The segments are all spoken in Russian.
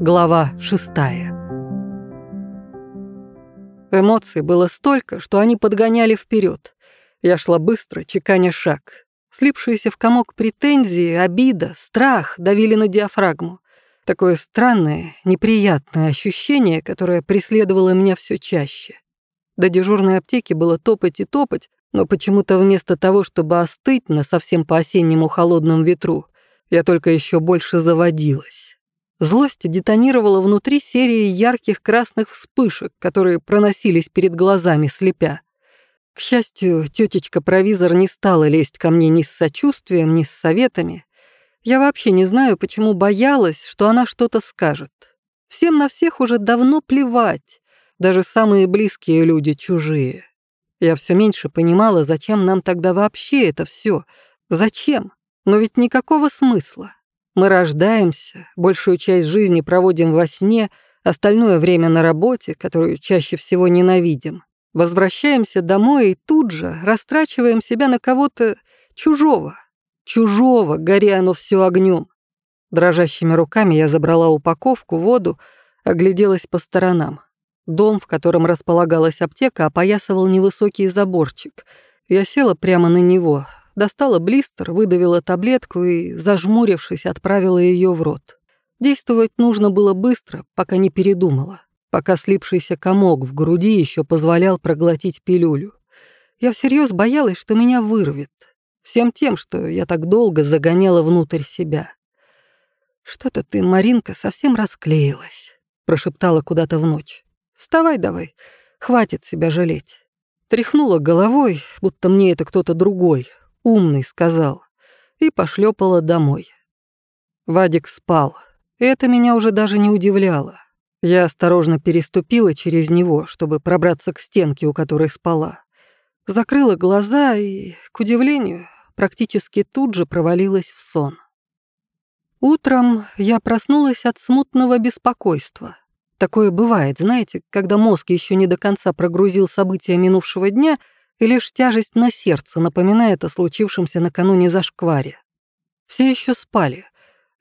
Глава шестая. Эмоций было столько, что они подгоняли вперед. Я шла быстро, чеканя шаг. Слипшиеся в комок претензии, обида, страх давили на диафрагму. Такое странное, неприятное ощущение, которое преследовало меня все чаще. До дежурной аптеки было топать и топать, но почему-то вместо того, чтобы остыть на совсем по-осеннему холодном ветру, я только еще больше заводилась. Злость детонировала внутри серии ярких красных вспышек, которые проносились перед глазами, слепя. К счастью, тетечка-провизор не стала лезть ко мне ни с сочувствием, ни с советами. Я вообще не знаю, почему боялась, что она что-то скажет. Всем на всех уже давно плевать, даже самые близкие люди чужие. Я все меньше понимала, зачем нам тогда вообще это все. Зачем? Но ведь никакого смысла. Мы рождаемся, большую часть жизни проводим во сне, остальное время на работе, которую чаще всего ненавидим. Возвращаемся домой и тут же растрачиваем себя на кого-то чужого. Чужого, горя оно все огнем. Дрожащими руками я забрала упаковку, воду, огляделась по сторонам. Дом, в котором располагалась аптека, опоясывал невысокий заборчик. Я села прямо на него, достала блистер, выдавила таблетку и, зажмурившись, отправила ее в рот. Действовать нужно было быстро, пока не передумала, пока слипшийся комок в груди еще позволял проглотить пилюлю. Я всерьез боялась, что меня вырвет. Всем тем, что я так долго загоняла внутрь себя. «Что-то ты, Маринка, совсем расклеилась», — прошептала куда-то в ночь. «Вставай давай, хватит себя жалеть». Тряхнула головой, будто мне это кто-то другой, умный сказал, и пошлепала домой. Вадик спал, это меня уже даже не удивляло. Я осторожно переступила через него, чтобы пробраться к стенке, у которой спала. Закрыла глаза и, к удивлению, практически тут же провалилась в сон. Утром я проснулась от смутного беспокойства. Такое бывает, знаете, когда мозг еще не до конца прогрузил события минувшего дня — и лишь тяжесть на сердце напоминает о случившемся накануне зашкваре. Все еще спали.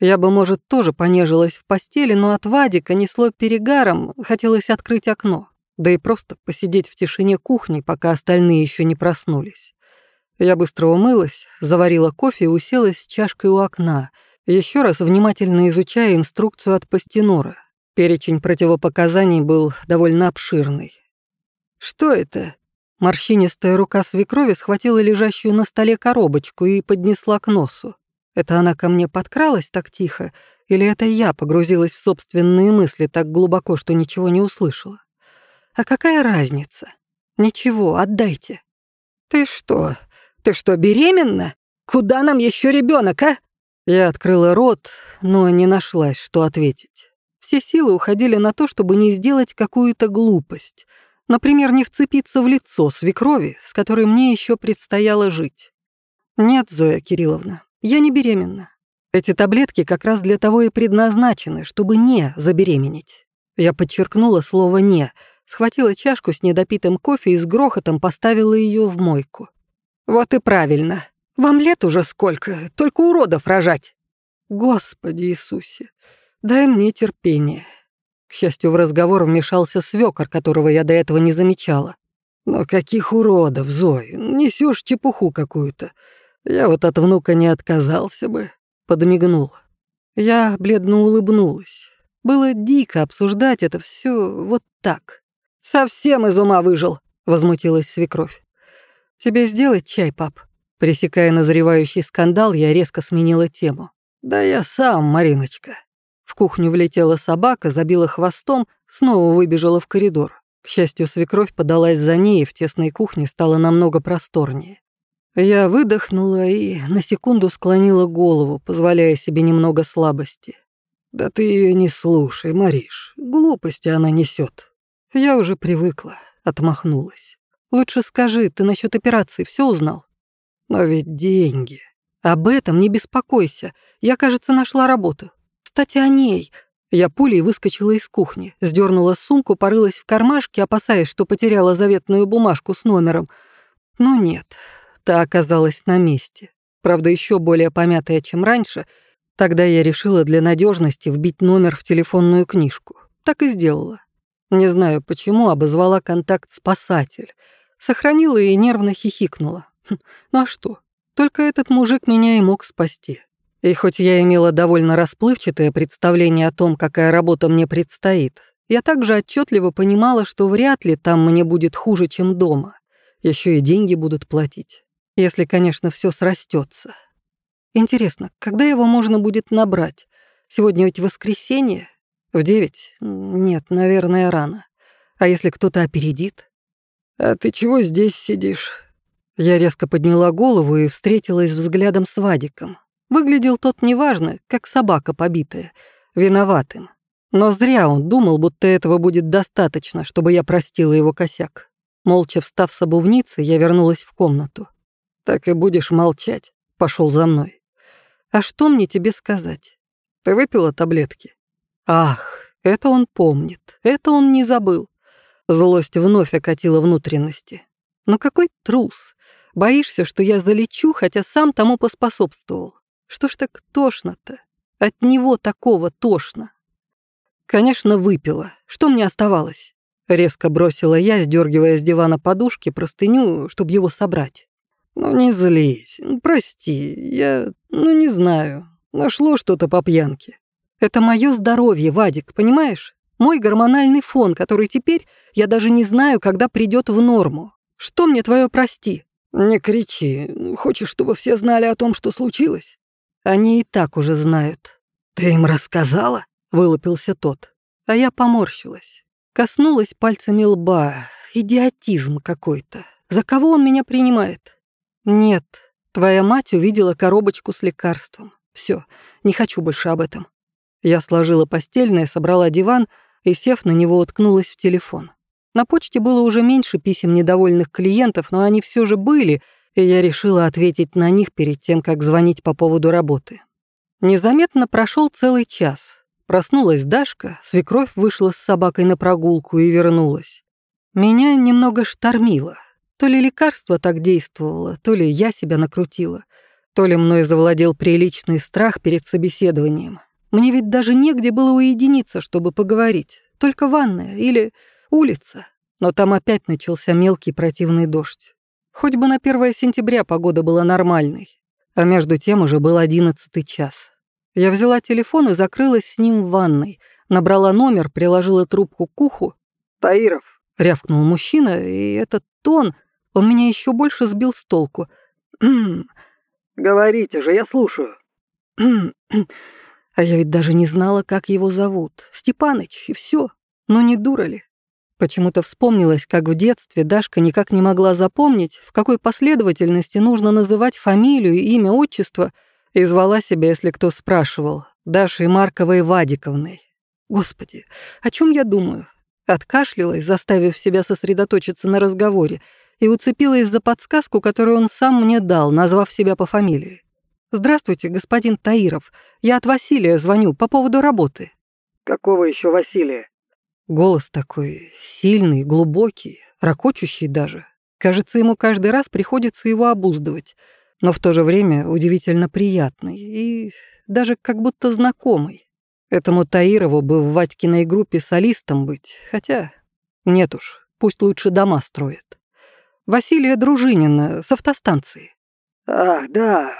Я бы, может, тоже понежилась в постели, но от Вадика несло перегаром, хотелось открыть окно, да и просто посидеть в тишине кухни, пока остальные еще не проснулись. Я быстро умылась, заварила кофе и уселась с чашкой у окна, еще раз внимательно изучая инструкцию от Пастенора. Перечень противопоказаний был довольно обширный. «Что это?» Морщинистая рука свекрови схватила лежащую на столе коробочку и поднесла к носу. Это она ко мне подкралась так тихо, или это я погрузилась в собственные мысли так глубоко, что ничего не услышала? А какая разница? Ничего, отдайте. Ты что? Ты что, беременна? Куда нам еще ребенок, а? Я открыла рот, но не нашлась, что ответить. Все силы уходили на то, чтобы не сделать какую-то глупость — Например, не вцепиться в лицо свекрови, с которой мне еще предстояло жить. Нет, Зоя Кирилловна, я не беременна. Эти таблетки как раз для того и предназначены, чтобы не забеременеть. Я подчеркнула слово «не», схватила чашку с недопитым кофе и с грохотом поставила ее в мойку. «Вот и правильно. Вам лет уже сколько, только уродов рожать». «Господи Иисусе, дай мне терпение. К счастью, в разговор вмешался свёкор, которого я до этого не замечала. «Но каких уродов, Зой, несёшь чепуху какую-то. Я вот от внука не отказался бы», — подмигнул. Я бледно улыбнулась. Было дико обсуждать это всё вот так. «Совсем из ума выжил», — возмутилась свекровь. «Тебе сделать чай, пап?» Пресекая назревающий скандал, я резко сменила тему. «Да я сам, Мариночка. Кухню влетела собака, забила хвостом, снова выбежала в коридор. К счастью, свекровь подалась за ней, и в тесной кухне стало намного просторнее. Я выдохнула и на секунду склонила голову, позволяя себе немного слабости. «Да ты ее не слушай, Мариш, глупости она несет. Я уже привыкла, отмахнулась. «Лучше скажи, ты насчет операции все узнал?» «Но ведь деньги...» «Об этом не беспокойся. Я, кажется, нашла работу. Кстати, о ней. Я пулей выскочила из кухни, сдернула сумку, порылась в кармашке, опасаясь, что потеряла заветную бумажку с номером. Но нет, та оказалась на месте. Правда, еще более помятая, чем раньше. Тогда я решила для надежности вбить номер в телефонную книжку. Так и сделала. Не знаю почему, обозвала контакт «спасатель». Сохранила и нервно хихикнула. Хм, ну а что? Только этот мужик меня и мог спасти. И хоть я имела довольно расплывчатое представление о том, какая работа мне предстоит, я также отчетливо понимала, что вряд ли там мне будет хуже, чем дома. Еще и деньги будут платить. Если, конечно, все срастется. Интересно, когда его можно будет набрать? Сегодня ведь воскресенье? В девять? Нет, наверное, рано. А если кто-то опередит? «А ты чего здесь сидишь?» Я резко подняла голову и встретилась взглядом с Вадиком. Выглядел тот неважно, как собака побитая, виноватым. Но зря он думал, будто этого будет достаточно, чтобы я простила его косяк. Молча встав с обувницы, я вернулась в комнату. «Так и будешь молчать», — пошел за мной. «А что мне тебе сказать? Ты выпила таблетки?» «Ах, это он помнит, это он не забыл». Злость вновь окатила внутренности. «Но какой трус! Боишься, что я залечу, хотя сам тому поспособствовал. Что ж так тошно-то? От него такого тошно. Конечно, выпила. Что мне оставалось? Резко бросила я, сдергивая с дивана подушки, простыню, чтобы его собрать. Ну не злись, прости, я, ну не знаю, нашло что-то по пьянке. Это мое здоровье, Вадик, понимаешь? Мой гормональный фон, который теперь я даже не знаю, когда придет в норму. Что мне твое прости? Не кричи. Хочешь, чтобы все знали о том, что случилось? Они и так уже знают. Ты им рассказала? Вылупился тот. А я поморщилась. Коснулась пальцами лба. Идиотизм какой-то. За кого он меня принимает? Нет, твоя мать увидела коробочку с лекарством. Все, не хочу больше об этом. Я сложила постельное, собрала диван и, сев на него, уткнулась в телефон. На почте было уже меньше писем недовольных клиентов, но они все же были — и я решила ответить на них перед тем, как звонить по поводу работы. Незаметно прошел целый час. Проснулась Дашка, свекровь вышла с собакой на прогулку и вернулась. Меня немного штормило. То ли лекарство так действовало, то ли я себя накрутила, то ли мной завладел приличный страх перед собеседованием. Мне ведь даже негде было уединиться, чтобы поговорить. Только ванная или улица. Но там опять начался мелкий противный дождь. Хоть бы на 1 сентября погода была нормальной. А между тем уже был одиннадцатый час. Я взяла телефон и закрылась с ним в ванной. Набрала номер, приложила трубку к уху. «Таиров», — рявкнул мужчина, и этот тон, он меня еще больше сбил с толку. «Говорите же, я слушаю». А я ведь даже не знала, как его зовут. Степаныч, и все. Ну не дура ли? Почему-то вспомнилось, как в детстве Дашка никак не могла запомнить, в какой последовательности нужно называть фамилию, имя, отчество, и звала себя, если кто спрашивал, Дашей Марковой Вадиковной. Господи, о чем я думаю? Откашлялась, заставив себя сосредоточиться на разговоре, и уцепилась за подсказку, которую он сам мне дал, назвав себя по фамилии. «Здравствуйте, господин Таиров. Я от Василия звоню по поводу работы». «Какого еще Василия?» Голос такой сильный, глубокий, ракочущий даже. Кажется, ему каждый раз приходится его обуздывать, но в то же время удивительно приятный и даже как будто знакомый. Этому Таирову бы в Ватькиной группе солистом быть, хотя нет уж, пусть лучше дома строят. Василия Дружинина с автостанции. «Ах, да.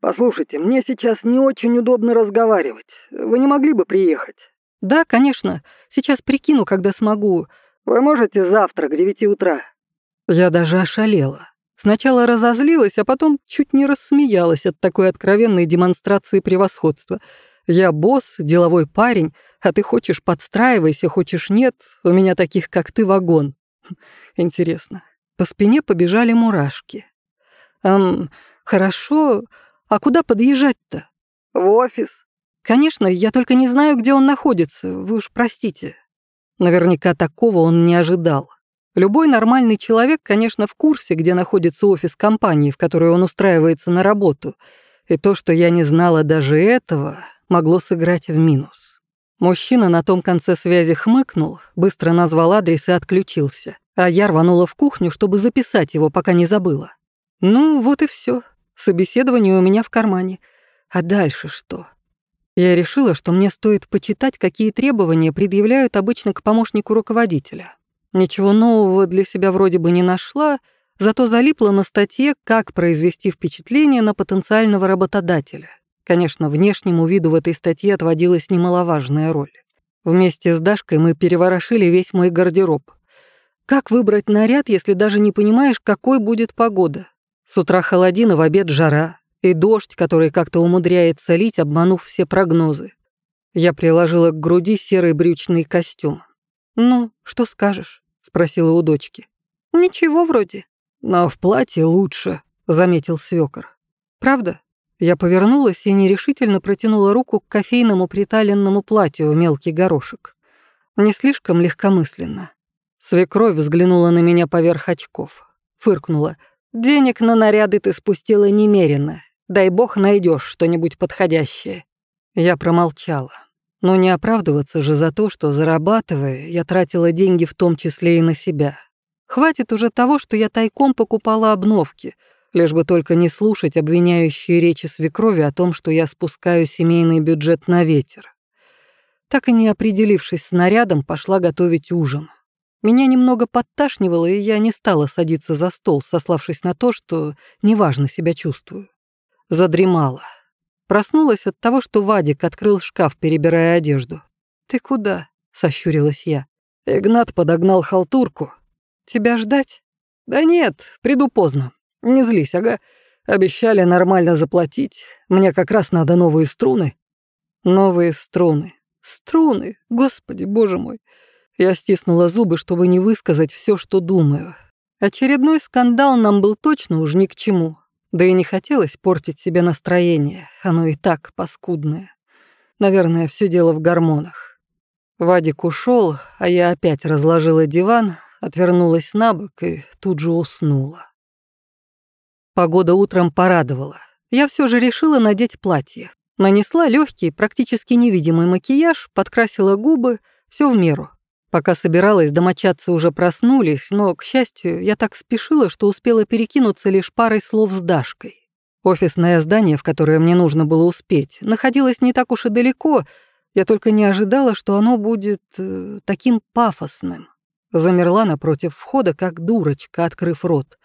Послушайте, мне сейчас не очень удобно разговаривать. Вы не могли бы приехать?» «Да, конечно. Сейчас прикину, когда смогу. Вы можете завтра к девяти утра?» Я даже ошалела. Сначала разозлилась, а потом чуть не рассмеялась от такой откровенной демонстрации превосходства. Я босс, деловой парень, а ты хочешь подстраивайся, хочешь нет, у меня таких, как ты, вагон. Интересно. По спине побежали мурашки. Эм, хорошо, а куда подъезжать-то? В офис. Конечно, я только не знаю, где он находится, вы уж простите. Наверняка такого он не ожидал. Любой нормальный человек, конечно, в курсе, где находится офис компании, в которой он устраивается на работу. И то, что я не знала даже этого, могло сыграть в минус. Мужчина на том конце связи хмыкнул, быстро назвал адрес и отключился. А я рванула в кухню, чтобы записать его, пока не забыла. Ну, вот и все. Собеседование у меня в кармане. А дальше что? Я решила, что мне стоит почитать, какие требования предъявляют обычно к помощнику руководителя. Ничего нового для себя вроде бы не нашла, зато залипла на статье «Как произвести впечатление на потенциального работодателя». Конечно, внешнему виду в этой статье отводилась немаловажная роль. Вместе с Дашкой мы переворошили весь мой гардероб. Как выбрать наряд, если даже не понимаешь, какой будет погода? С утра холодина, в обед жара, и дождь, который как-то умудряется лить, обманув все прогнозы. Я приложила к груди серый брючный костюм. «Ну, что скажешь?» — спросила у дочки. «Ничего вроде». «Но в платье лучше», — заметил свёкор. «Правда?» Я повернулась и нерешительно протянула руку к кофейному приталенному платью в мелкий горошек. Не слишком легкомысленно. Свекровь взглянула на меня поверх очков. Фыркнула. «Денег на наряды ты спустила немерено. Дай бог найдешь что-нибудь подходящее». Я промолчала. Но не оправдываться же за то, что, зарабатывая, я тратила деньги в том числе и на себя. Хватит уже того, что я тайком покупала обновки — лишь бы только не слушать обвиняющие речи свекрови о том, что я спускаю семейный бюджет на ветер. Так и не определившись с нарядом, пошла готовить ужин. Меня немного подташнивало, и я не стала садиться за стол, сославшись на то, что неважно себя чувствую. Задремала. Проснулась от того, что Вадик открыл шкаф, перебирая одежду. «Ты куда?» — сощурилась я. Игнат подогнал халтурку. «Тебя ждать?» «Да нет, приду поздно. Не злись, ага. Обещали нормально заплатить. Мне как раз надо новые струны. Новые струны. Струны, господи, боже мой. Я стиснула зубы, чтобы не высказать все, что думаю. Очередной скандал нам был точно уж ни к чему. Да и не хотелось портить себе настроение. Оно и так паскудное. Наверное, все дело в гормонах. Вадик ушел, а я опять разложила диван, отвернулась на бок и тут же уснула. Погода утром порадовала. Я все же решила надеть платье. Нанесла легкий, практически невидимый макияж, подкрасила губы, все в меру. Пока собиралась, домочадцы уже проснулись, но, к счастью, я так спешила, что успела перекинуться лишь парой слов с Дашкой. Офисное здание, в которое мне нужно было успеть, находилось не так уж и далеко, я только не ожидала, что оно будет э, таким пафосным. Замерла напротив входа, как дурочка, открыв рот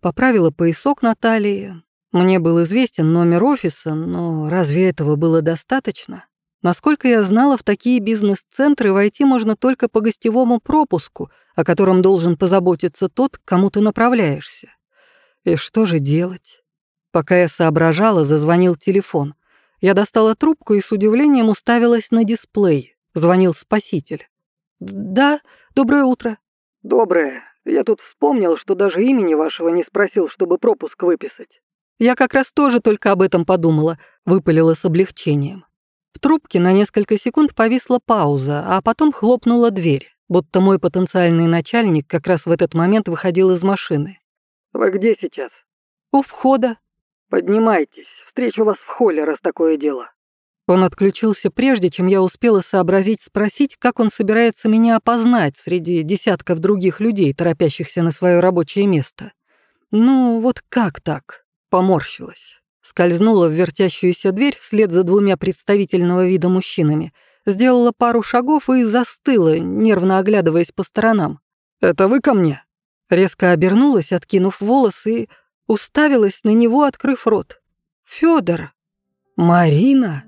поправила поясок на талии. Мне был известен номер офиса, но разве этого было достаточно? Насколько я знала, в такие бизнес-центры войти можно только по гостевому пропуску, о котором должен позаботиться тот, к кому ты направляешься. И что же делать? Пока я соображала, зазвонил телефон. Я достала трубку и с удивлением уставилась на дисплей. Звонил спаситель. «Да, доброе утро». «Доброе. Я тут вспомнил, что даже имени вашего не спросил, чтобы пропуск выписать». «Я как раз тоже только об этом подумала», — выпалила с облегчением. В трубке на несколько секунд повисла пауза, а потом хлопнула дверь, будто мой потенциальный начальник как раз в этот момент выходил из машины. «Вы где сейчас?» «У входа». «Поднимайтесь, встречу вас в холле, раз такое дело». Он отключился прежде, чем я успела сообразить спросить, как он собирается меня опознать среди десятков других людей, торопящихся на свое рабочее место. Ну, вот как так? Поморщилась. Скользнула в вертящуюся дверь вслед за двумя представительного вида мужчинами, сделала пару шагов и застыла, нервно оглядываясь по сторонам. «Это вы ко мне?» Резко обернулась, откинув волосы, и уставилась на него, открыв рот. «Фёдор!» «Марина!»